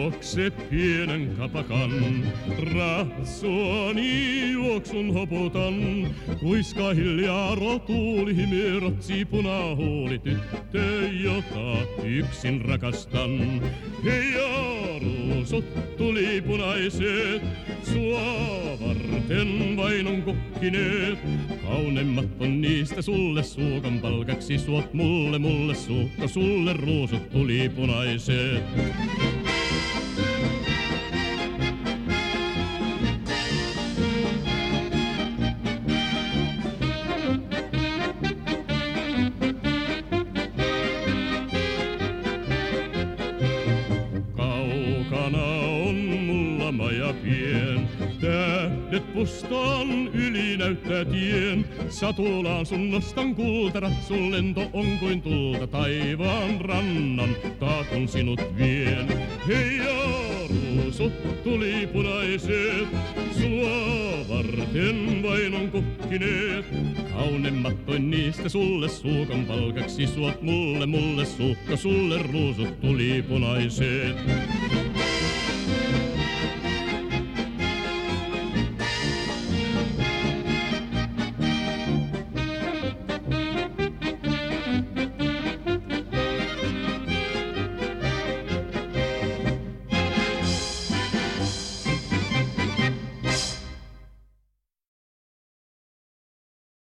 juokse pienen kapakan. Ratsuani juoksun hoputan, kuiska hiljaa rotuuli himyrotsi punahuuli tyttö, jota yksin rakastan. Hei ruusut tuli punaiset, sua varten vain on kokkineet. Kaunemmat on niistä sulle suukan palkaksi, suot mulle, mulle suukka, sulle ruusut tuli punaiset. Mulla maja pien, tähdet pustaan yli näyttää tien. Satulaan sun nostan kultara, sun lento on kuin tulta taivaan rannan, taakun sinut vien. Hei ruusut tuli punaiset, sua varten vain on kokkineet. Kaunemmat toin niistä sulle suukan palkaksi, suot mulle, mulle suukka, sulle ruusut tuli punaiset.